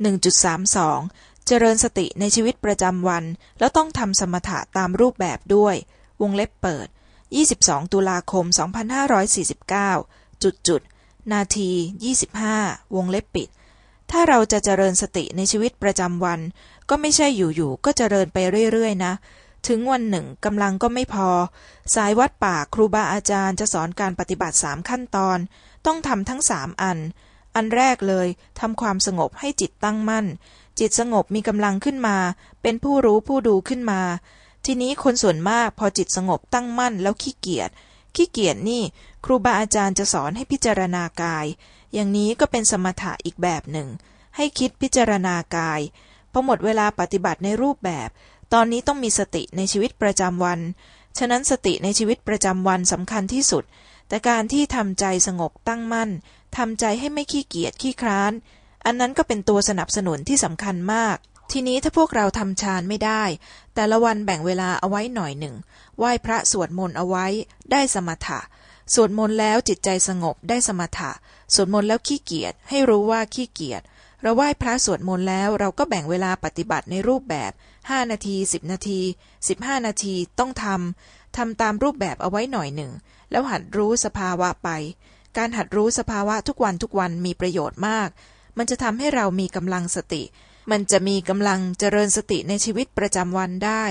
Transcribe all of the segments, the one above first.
1.32 เจริญสติในชีวิตประจำวัน แล้วต้องทำสมถะตามรูปแบบด้วย วงเล็บเปิด 22 ตุลาคม 2549 จุดจุด นาที 25 วงเล็บปิด ถ้าเราจะเจริญสติในชีวิตประจำวัน ก็ไม่ใช่อยู่ๆ ก็เจริญไปเรื่อยๆ นะถึงวันหนึ่งกำลังก็ไม่พอ สายวัดป่าครูบาอาจารย์จะสอนการปฏิบัติสามขั้นตอน ต้องทำทั้งสามอัน อันแรกเลยทำความสงบให้จิตตั้งมั่น จิตสงบมีกำลังขึ้นมา เป็นผู้รู้ผู้ดูขึ้นมา ทีนี้คนส่วนมากพอจิตสงบตั้งมั่นแล้วขี้เกียจขี้เกียจนี่ ครูบาอาจารย์จะสอนให้พิจารณากาย อย่างนี้ก็เป็นสมถะอีกแบบหนึ่ง ให้คิดพิจารณากายพอหมดเวลาปฏิบัติในรูปแบบ ตอนนี้ต้องมีสติในชีวิตประจำวัน ฉะนั้นสติในชีวิตประจำวันสำคัญที่สุด แต่การที่ทำใจสงบตั้งมั่น ทำใจให้ไม่ขี้เกียจขี้คร้าน อันนั้นก็เป็นตัวสนับสนุนที่สำคัญมาก ทีนี้ถ้าพวกเราทำฌานไม่ได้ แต่ละวันแบ่งเวลาเอาไว้หน่อยหนึ่ง ไหว้พระสวดมนต์เอาไว้ ได้สมถะ สวดมนต์แล้วจิตใจสงบได้สมถะ สวดมนต์แล้วขี้เกียจ ให้รู้ว่าขี้เกียจ เราไหว้พระสวดมนต์แล้ว เราก็แบ่งเวลาปฏิบัติในรูปแบบ 5 นาที 10 นาที 15 นาทีต้องทำทำตามรูปแบบเอาไว้หน่อยหนึ่ง แล้วหัดรู้สภาวะไป การหัดรู้สภาวะทุกวันทุกวันมีประโยชน์มาก มันจะทำให้เรามีกำลังสติ มันจะมีกำลังเจริญสติในชีวิตประจำวันได้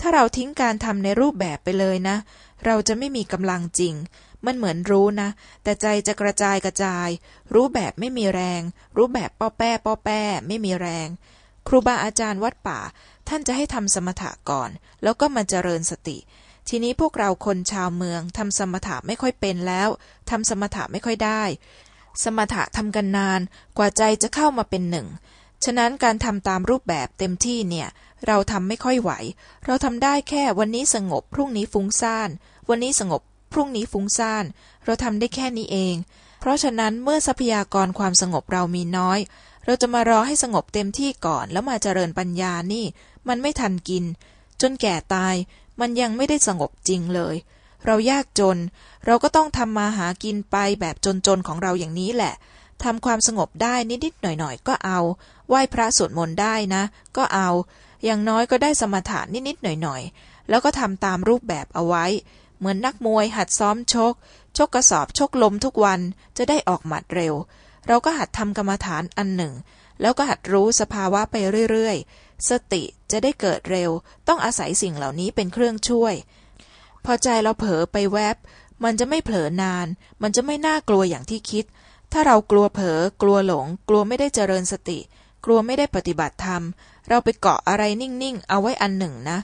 ถ้าเราทิ้งการทำในรูปแบบไปเลยนะ เราจะไม่มีกำลังจริง มันเหมือนรู้นะ แต่ใจจะกระจายกระจาย รู้แบบไม่มีแรง รู้แบบป้อแป้ป้อแป้ไม่มีแรง ครูบาอาจารย์วัดป่า ท่านจะให้ทำสมถะก่อน แล้วก็มาเจริญสติ ทีนี้พวกเราคนชาวเมืองทำสมถะไม่ค่อยเป็นแล้วทำสมถะไม่ค่อยได้ สมถะทำกันนานกว่าใจจะเข้ามาเป็นหนึ่ง ฉะนั้นการทำตามรูปแบบเต็มที่เนี่ย เราทำไม่ค่อยไหว เราทำได้แค่วันนี้สงบพรุ่งนี้ฟุ้งซ่าน วันนี้สงบพรุ่งนี้ฟุ้งซ่าน เราทำได้แค่นี้เอง เพราะฉะนั้นเมื่อทรัพยากรความสงบเรามีน้อย เราจะมารอให้สงบเต็มที่ก่อนแล้วมาเจริญปัญญานี่ มันไม่ทันกิน จนแก่ตาย มันยังไม่ได้สงบจริงเลย เรายากจน เราก็ต้องทำมาหากินไปแบบจนๆของเราอย่างนี้แหละทำความสงบได้นิดๆหน่อยๆก็เอา ไหว้พระสวดมนต์ได้นะ ก็เอา อย่างน้อยก็ได้สมถะนิดๆหน่อยๆ แล้วก็ทำตามรูปแบบเอาไว้ เหมือนนักมวยหัดซ้อมชก ชกกระสอบชกลมทุกวันจะได้ออกหมัดเร็ว เราก็หัดทำกรรมฐานอันหนึ่ง แล้วก็หัดรู้สภาวะไปเรื่อยๆ สติจะได้เกิดเร็ว ต้องอาศัยสิ่งเหล่านี้เป็นเครื่องช่วย พอใจเราเผลอไปแวบ มันจะไม่เผลอนาน มันจะไม่น่ากลัวอย่างที่คิด ถ้าเรากลัวเผลอกลัวหลง กลัวไม่ได้เจริญสติ กลัวไม่ได้ปฏิบัติธรรม เราไปเกาะอะไรนิ่งๆ เอาไว้อันหนึ่งนะ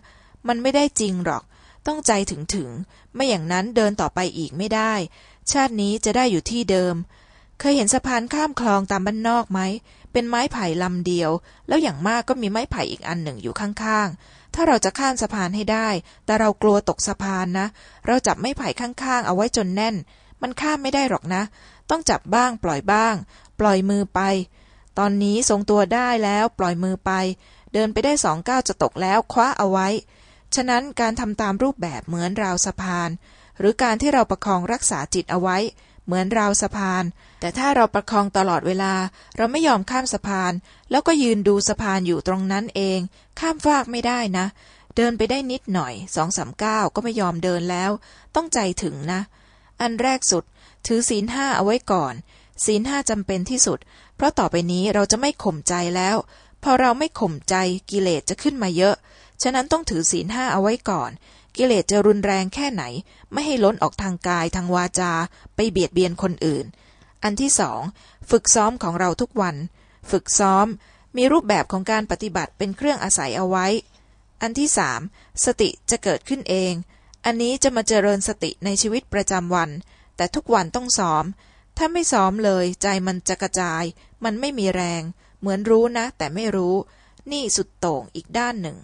มันไม่ได้จริงหรอก ต้องใจถึงถึง ไม่อย่างนั้นเดินต่อไปอีกไม่ได้ ชาตินี้จะได้อยู่ที่เดิม เคยเห็นสะพานข้ามคลองตามบ้านนอกไหม เป็นไม้ไผ่ลำเดียว แล้วอย่างมากก็มีไม้ไผ่อีกอันหนึ่งอยู่ข้างๆ ถ้าเราจะข้ามสะพานให้ได้ แต่เรากลัวตกสะพานนะ เราจับไม้ไผ่ข้างๆ เอาไว้จนแน่น มันข้ามไม่ได้หรอกนะ ต้องจับบ้าง ปล่อยบ้าง ปล่อยมือไป ตอนนี้ทรงตัวได้แล้ว ปล่อยมือไป เดินไปได้สองก้าวจะตกแล้ว คว้าเอาไว้ ฉะนั้นการทำตามรูปแบบเหมือนราวสะพาน หรือการที่เราประคองรักษาจิตเอาไว้ เหมือนราวสะพาน แต่ถ้าเราประคองตลอดเวลา เราไม่ยอมข้ามสะพาน แล้วก็ยืนดูสะพานอยู่ตรงนั้นเอง ข้ามฟากไม่ได้นะ เดินไปได้นิดหน่อยสองสามก้าวก็ไม่ยอมเดินแล้ว ต้องใจถึงนะ อันแรกสุด ถือศีลห้าเอาไว้ก่อน ศีลห้าจำเป็นที่สุด เพราะต่อไปนี้เราจะไม่ข่มใจแล้ว พอเราไม่ข่มใจกิเลสจะขึ้นมาเยอะ ฉะนั้นต้องถือศีลห้าเอาไว้ก่อน กิเลสจะรุนแรงแค่ไหน ไม่ให้ล้นออกทางกายทางวาจา ไปเบียดเบียนคนอื่น อันที่สองฝึกซ้อมของเราทุกวัน ฝึกซ้อม มีรูปแบบของการปฏิบัติเป็นเครื่องอาศัยเอาไว้ อันที่สามสติจะเกิดขึ้นเอง อันนี้จะมาเจริญสติในชีวิตประจำวัน แต่ทุกวันต้องซ้อม ถ้าไม่ซ้อมเลย ใจมันจะกระจาย มันไม่มีแรง เหมือนรู้นะ แต่ไม่รู้ นี่สุดโต่งอีกด้านหนึ่ง